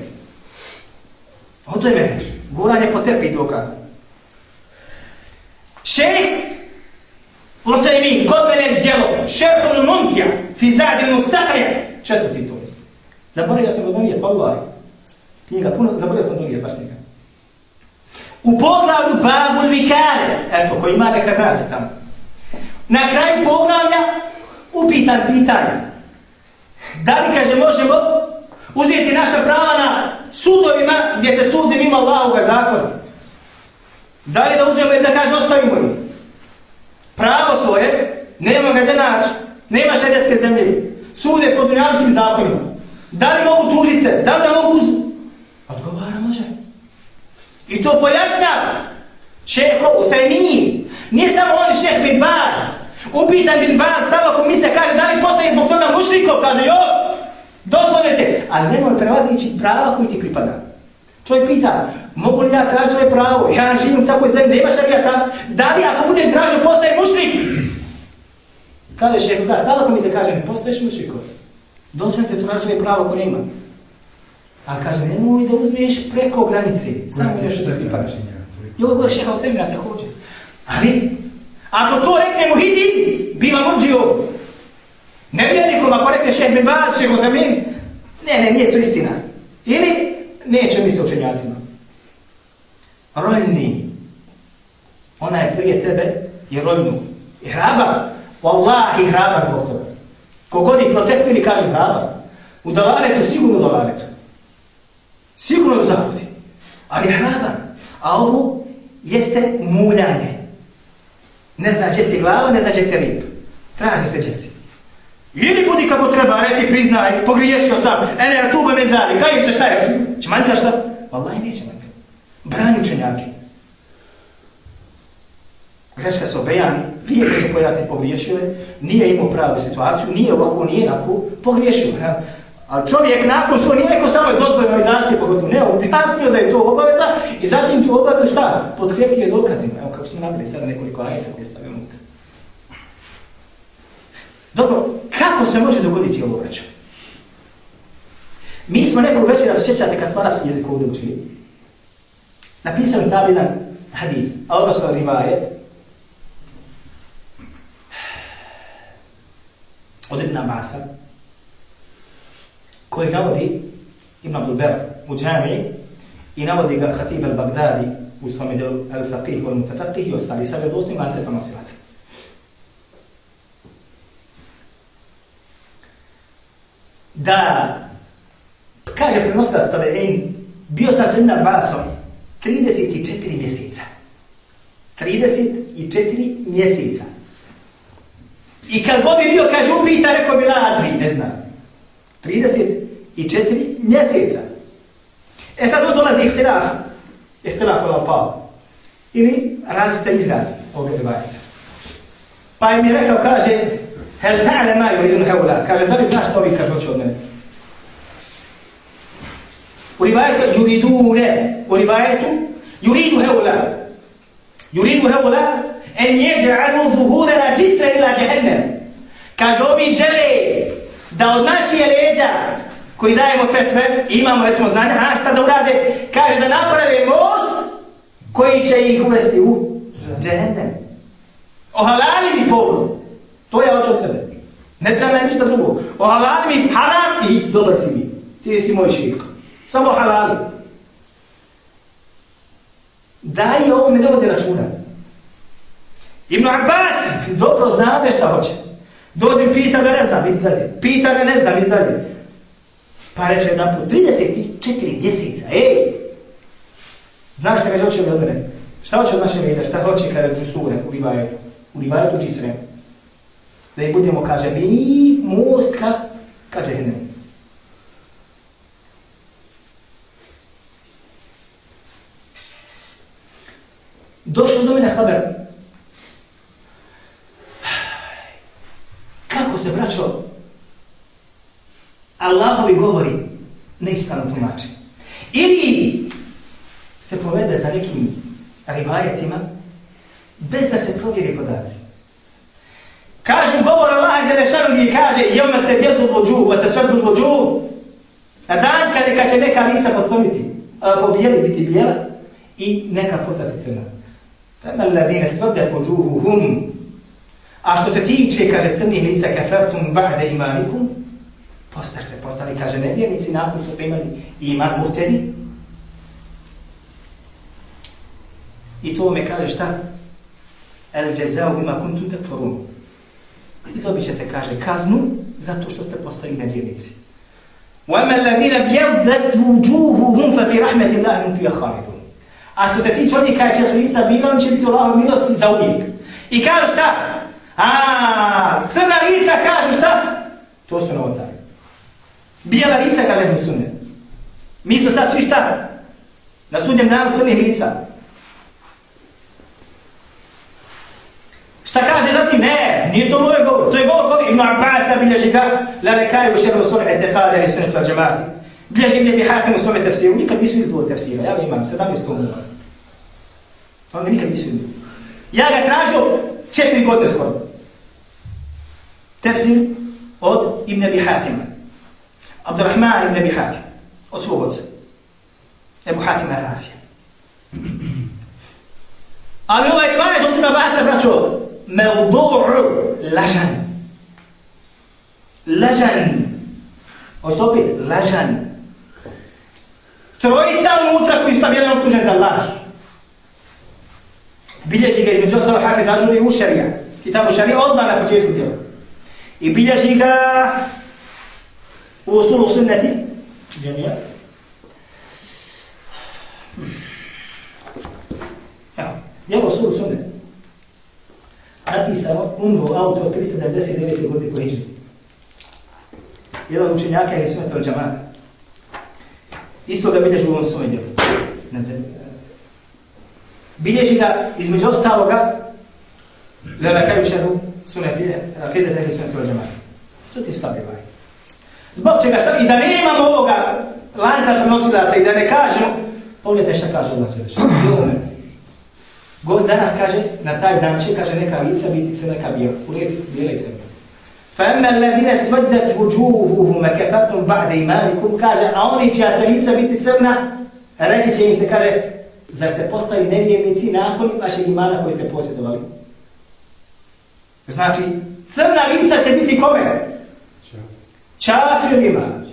Ovo to je mene, guranje po tepi dokaz. Šejh Usaymin, kod mene djelo, šefun muntija, fi zadil četvrti to. Zaboravio sam od Nonije, pa ovaj. Knjiga, puno, zaboravio sam Nonije, baš njega. U poglavlju babu Vikale, eto, koji ima neka nađe tamo. Na kraju poglavlja, upitan pitanje. Da li, kaže, možemo uzeti naša prava na sudovima gdje se sudi mimo Allahoga zakona? Da li da uzmemo ili da kaže, ostavimo ih? Pravo svoje, nema ga gdje naći, nema šedetske zemlje, sude pod dunjavskim zakonima. Da li mogu tužiti se? Da li da mogu uzeti? Odgovara, može. I to pojašnjava. Šeho Ustajmini. Nije samo on šeh bin Baz. Upitan bin Baz, stalo komisija kaže da li postaje zbog toga mušrikov? Kaže jo, dozvolite. Ali nemoj prevazići prava koji ti pripada. Čovjek pita, mogu li ja tražiti svoje pravo? Ja živim u takvoj zemlji, nema šarija tam. Da li ako budem tražio, postaje mušrik? Kaže šeho, da, stalo komisija kaže, ne postaješ mušrikov. Dozvolite tražiti svoje pravo ko nema. A kaže, nemoj da uzmiješ preko granice. Samo nešto da pripadaš. I ovo govori šeha Utemina također. Ali, ako to rekne Muhidin, biva muđio. Ne vjernikom, ako rekne šeha bin Baz, šeh Ozamin, ne, ne, nije to istina. Ili, neće mi se učenjacima. Roljni. Ona je prije tebe i roljnu. I hraba. Wallahi hraba zbog toga. Kogod je protekvili, kaže hraba. U dalaretu, sigurno u dalaretu. Sigurno u zavodi. Ali je. A ovo jeste muljanje. Ne zna gdje ti glava, ne zna gdje ti rib. Traži se gdje si. Ili budi kako treba, reci, priznaj, pogriješio sam, ene, na tuba me dali, kajim se šta je? Će manjka šta? Wallahi neće manjka. Brani učenjaki. Greška se obejani, lijepo se pojasni pogriješile, nije imao pravu situaciju, nije ovako, nije onako, pogriješio. A čovjek nakon svoj nije rekao samo je dozvoljeno izrasti pogotovo. Ne, objasnio da je to obaveza i zatim tu obavezu šta? Podkrijepio dokazima. Evo kako smo nabili sada nekoliko ajeta koje stavio unutra. Dobro, kako se može dogoditi ovo vraćanje? Mi smo neko večer, da sjećate kad smo arapski jezik ovdje učili, napisali tabli jedan hadith, a odnosno rivajet, od Ibn Abasa, koji navodi Ibn Abdul Ber u džami i navodi ga Khatib al-Baghdadi u svome delu al-Faqih wal-Mutafatih i ostali sa vredostim lance prenosilaca. Da, kaže prenosilac Tabe'in, bio sam s Ibn Abbasom 34 mjeseca. 34 mjeseca. I kad god bi bio, kaže, upita, rekao bi ladri, ne znam. 34 mjeseca. E sad ovdje dolazi ihtilaf, ihtilaf od alfal, ili različita izraz ovog rivajeta. Pa je mi rekao, kaže, hel ta'le ma yuridun haula, kaže, da li znaš što vi kaže od mene? U rivajetu yuridune, u rivajetu yuridu haula, yuridu haula, en jeđa'anu zuhurena džisra ila jehennem. Kaže, ovi žele da od naših leđa koji dajemo fetve, imamo recimo znanja, a šta da urade? Kaže da naprave most koji će ih uvesti u džehendem. Ohalali mi povru. To je hoću od tebe. Ne treba me ništa drugo. Ohalali mi haram i dobar si mi. Ti si moj šik. Samo halali. Daj ovo me ne vode računa. Ibn Abbas, dobro znade šta hoće. Dođem, pita ga, ne znam, vidi dalje. Pita ga, ne znam, vidi dalje. Pa reče jedan put, 34 mjeseca, ej! Znaš šta kaže, hoće od mene? Šta hoće od naše mjeta? Šta hoće kada džusure u Rivajetu? U Rivajetu džisre. Da im budemo, kaže, mi most ka, ka džehennemu. Došlo do mene haber. Kako se, braćo, Allahovi govori neispravno tumači. Ili se povede za nekim rivajetima bez da se provjeri podaci. Kažu govor Allaha Đelešanu gdje kaže Jome te djedu vođu, a te svedu vođu. Na dan kada će neka lica podsoniti, pobijeli biti bijela i neka postati crna. Fema ladine svrde vođuhu hum. A što se tiče, kaže crnih lica, kafertum ba'de imanikum, postaš se postali, kaže nevjernici, nakon što primali iman mutedi. I to me kaže šta? El džezao ima kuntum tekforun. I dobit ćete, kaže, kaznu zato što ste postali nevjernici. وَمَا الَّذِينَ بْيَوْدَتْ وُجُوهُهُمْ فَفِي رَحْمَةِ اللَّهِ هُمْ فِيهَا خَالِدُونَ A što se tiče onih kada će su lica bila, on će biti u Allahom milosti za uvijek. I kažu šta? A, crna lica kažu šta? To su novotari. Bijela lica kaže mu sunne. Mi smo sad svi šta? Na sudnjem danu crnih lica. Šta kaže zatim? Ne, nije to moj govor. To je govor kovi Ibn Abbas bilježi ga la nekaju šeru sunne etekada ili sunnetu al džemati. Bilježi Ibn Abi Hatim u svome tefsiru. Nikad nisu ili tvoj tefsira. Ja ga imam 17 tomu. On ga nikad nisu ili. Ja ga tražio četiri godine skoro. Tefsir od Ibn Abi Abdurrahman ibn Abi Hatim, od svog oca. Ebu Hatim Razija. Ali ovaj rivajet od Ibn Abasa, braćo, mevdu'u lažan. Lažan. Ovo opet, lažan. Trojica unutra koji sam jedan optužen za laž. Bilježi ga između ostalo Hafid Ažuri u šarija. Kitabu šarija odmah na početku djela. I bilježi ga sunneti dženija. Evo, djelo usulu sunneti. Napisano umro auto 399. godine po Hiđi. Jedan učenjaka je od džamata. Isto ga bilježi u ovom svojom djelu. Na zemlji. Bilježi ga između ostaloga Lela kaju šeru sunneti, akide tehli sunneti od džamata. To ti slabi vaj. Zbog čega sam, i da ne imamo ovoga lanca prenosilaca i da ne kažemo, pogledajte šta kaže Allah Đelešan. God danas kaže, na taj dan će, kaže, neka lica biti crna neka bijela. U redu, bijela i crna. فَأَمَّا الَّذِينَ سْوَدَّتْ وُجُوهُهُمَ كَفَرْتُمْ بَعْدَ إِمَانِكُمْ kaže, a oni će se lica biti crna, reći će im se, kaže, zar ste postali nevjernici nakon vašeg imana koji ste posjedovali? Znači, crna lica će biti kome? Čafirima.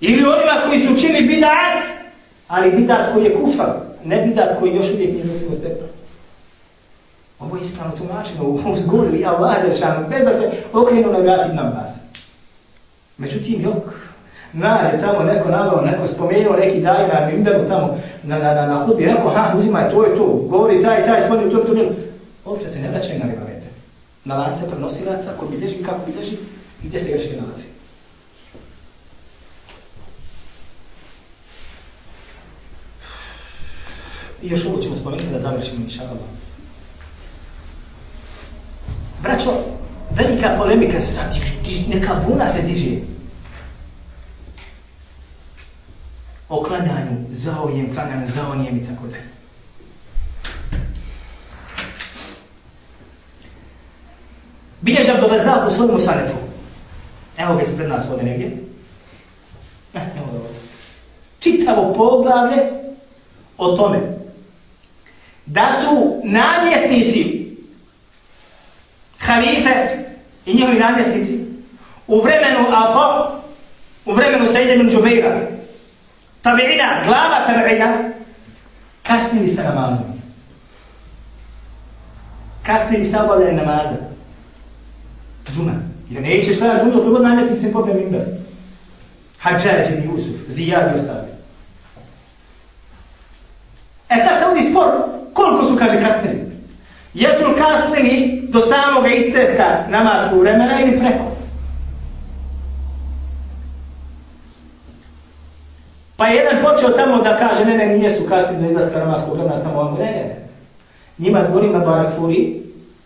Ili onima koji su čini bidat, ali bidat koji je kufar, ne bidat koji još uvijek nije dostigo stepa. Ovo je ispravno tumačeno, ovo zgorili Allah Đeršanu, bez da se okrenu na vrati nam vas. Međutim, jok, nađe tamo neko navao, neko spomenuo, neki daje na mimberu tamo, na, na, na, na hudbi, rekao, ha, uzimaj, to je to, govori taj, taj, spomenuo, to je to, to, Ovdje se ne vraćaju na rivavete. Na lance prenosilaca, ko bilježi, kako bilježi, i gdje se greške nalazi. I još ovo ćemo spomenuti da završimo inša Allah. Braćo, velika polemika se sad neka buna se diže. O klanjanju, zaojem, klanjanju, zaonijem i tako dalje. Bilježi Abdulazak u svojom sanefu. Evo ga ispred nas ovdje negdje. Eh, evo ga ovdje. Čitavo poglavlje o tome da su namjesnici halife i njihovi namjesnici u vremenu Aqa, u vremenu Sejde bin Džubeira, tabi'ina, glava tabi'ina, kasnili sa namazom. kasnili sa obavljanje namaza. Džuma. Jer nećeš šta džumu, drugo, god namjesnik se popne minber. Hadžar ibn Jusuf, Zijad i ostali. E sad se ovdje spor, koliko su, kaže, kasnili? Jesu li kasnili do samog istretka namazskog vremena ili preko? Pa je jedan počeo tamo da kaže, ne, ne, nije su kasnili do izlaska namazskog vremena, tamo ono, ne, ne. Njima odgovorim na Barak Furi,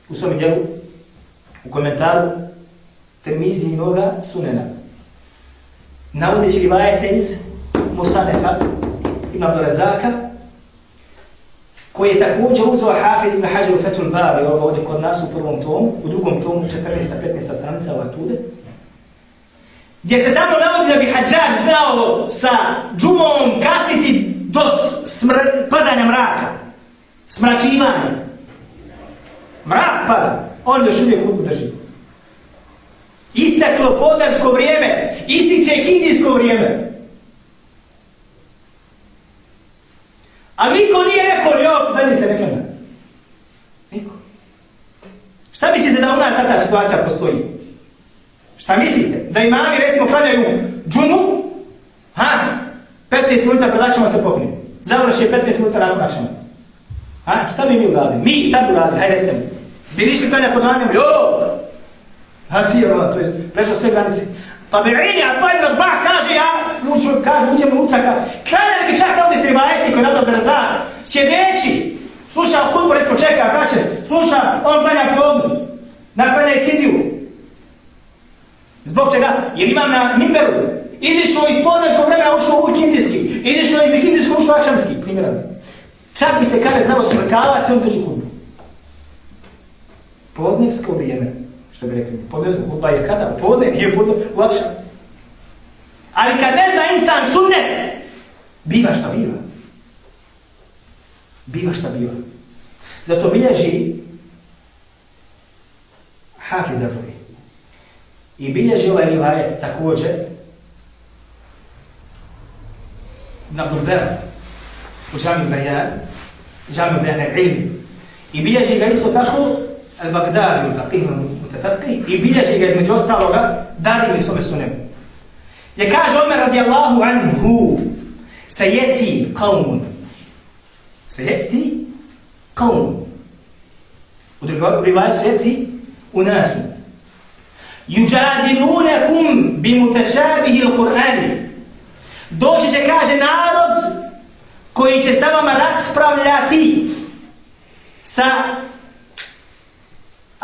u svom djelu, u komentaru, termizi i noga sunena. Navodeći rivajete iz Musaneha, Ibn Abdurazaka, koji je također uzeo Hafiz ibn Hajar u Fethul Bari, ovo ovdje kod nas u prvom tomu, u drugom tomu, 14. 15. stranica ova tude, gdje se tamo navodi da bi Hadžar znao sa džumom kasniti do smr padanja mraka, smračivanja. Mrak pada, on još uvijek kuku drži. Istaklo podnevsko vrijeme, ističe kindijsko vrijeme. A niko nije rekao, jok, zadnji se ne. Niko. Šta mislite da u nas sad ta situacija postoji? Šta mislite? Da imami, recimo, klanjaju džumu, ha, 15 minuta pred akšama se popne. Završi 15 minuta nakon akšama. Ha, šta bi mi uradili? Mi, šta bi uradili? Hajde, recite mi. Bi išli klanja po džamijom? Jok! Hatijeva, to je prešao sve granice. Tabi'ini, a to je Rabah kaže ja, uđu, kaže, uđem unutra, kaže, bi čak ovdje se rivajeti koji je to brzak, sjedeći, sluša hudbu, recimo čeka, kaže, sluša, on klanja plodnu, na klanja ikidiju. Zbog čega? Jer imam na Mimberu, izišao iz podnevskog vremena, ušao u kindijski, izišao iz kindijskog, ušao u akšamski, primjera. Čak bi se kada znalo smrkavati, on drži hudbu. Podnevsko vrijeme što bi rekli, podne, hudba je kada? Podne, nije podne, u akšan. Ali kad ne zna insan sunnet, biva šta biva. Biva šta biva. Zato bilježi Hafiz Dažuri. I bilježi ovaj rivajet također na Burbera u džami Bajan, džami Bajan il-Ilmi. I bilježi ga isto tako al-Bagdadi, al-Faqih, al-Mutafaqih, i bilježi ga između ostaloga, dali mi svome sunemu. Je kaže Omer radijallahu anhu, sejeti qavmun. Sejeti qavmun. U drugom rivaju sejeti unasu. Yujadilunakum bi mutashabihi l-Qur'ani Doći će, kaže, narod koji će sa vama raspravljati sa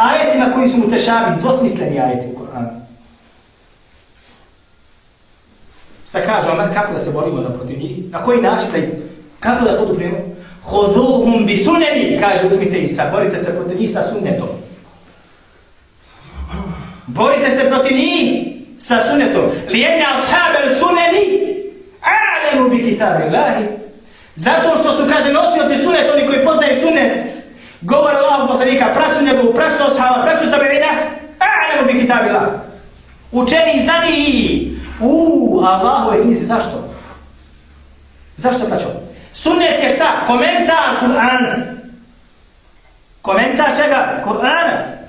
ajetima koji su mutešabi, dvosmisleni ajeti u Koranu. Šta kaže Omer, kako da se borimo da protiv njih? Na koji način da ih, kako da se odupremo? Hoduhum bi suneni, kaže uzmite sa borite se protiv njih sa sunnetom. Borite se protiv njih sa sunnetom. Lijedne ashaber suneni, a'lemu bi kitabi Allahi. Zato što su, kaže, nosioci sunnet, oni koji poznaju sunnet, govor Allahu poslanika, praksu njegovu, praksu ashaba, praksu tabi'ina, a'lamu bi kitabillah. Učeni i znani u Allahove knjizi, zašto? Zašto braćo? Sunnet je šta? Komentar Kur'ana. Komentar čega? Kur'ana.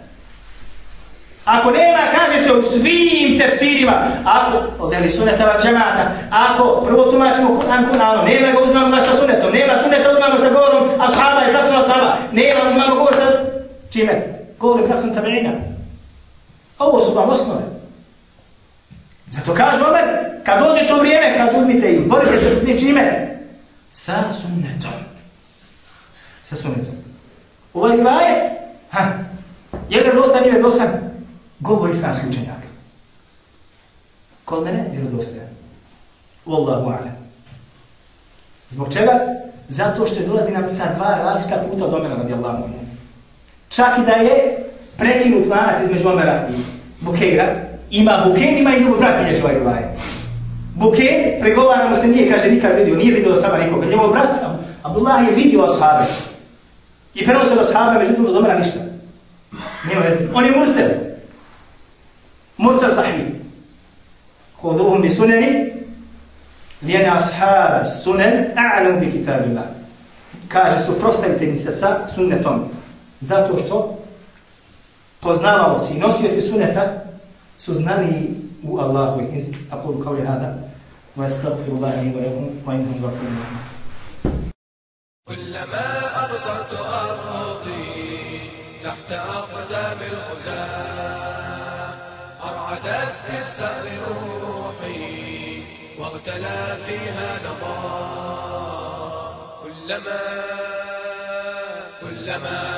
Ako nema, kaže se u svim tefsirima, ako, od eli suneta džemata, ako prvo tumačimo Kur'an Kur'anom, nema ga uzmano sa sunetom, nema suneta uzmano sa govorom ashaba i praksom ashaba, nema uzmano govor sa čime? Govori praksom tabeina. Ovo su vam osnove. Zato kaže Omer, kad dođe to vrijeme, kaže uzmite i borite se protiv čime? Sa sunnetom. Sa sunnetom. Ovaj rivajet, ha, je vjerodostan, dostan, nije dostan? govori islamski učenjaka. Kod mene, vjerodostojan. Wallahu alam. Zbog čega? Zato što je dolazi nam sa dva različita puta od Omera radijallahu anhu. Čak i da je prekinut lanac između Omera i Bukeira, ima Bukeir, ima i ljubav, brat bilježi ovaj rivajet. Bukeir, pregovaramo se, nije, kaže, nikad vidio, nije vidio sama nikoga, njegov brat, Abdullah je vidio ashabe. I prenosio da ashaabe, međutim, od Omera ništa. Nema vezi. On je Mursel. Mursel sahni. Kodohum bi suneni, Lijene ashaara sunen, a'lam bi kitabila. Kaže, suprostajte mi se sa sunnetom. Zato što poznavaoci i nosioci suneta su znali u Allahu i knjizi. Aqulu qawli hada wa astaghfirullahi wa lakum wa innahu ghafurun rahim. كلما أبصرت أرضي تحت أقدام الغزاة أرعدت بالثأر روحي واغتلى فيها كلما كلما كلما